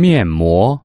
面膜。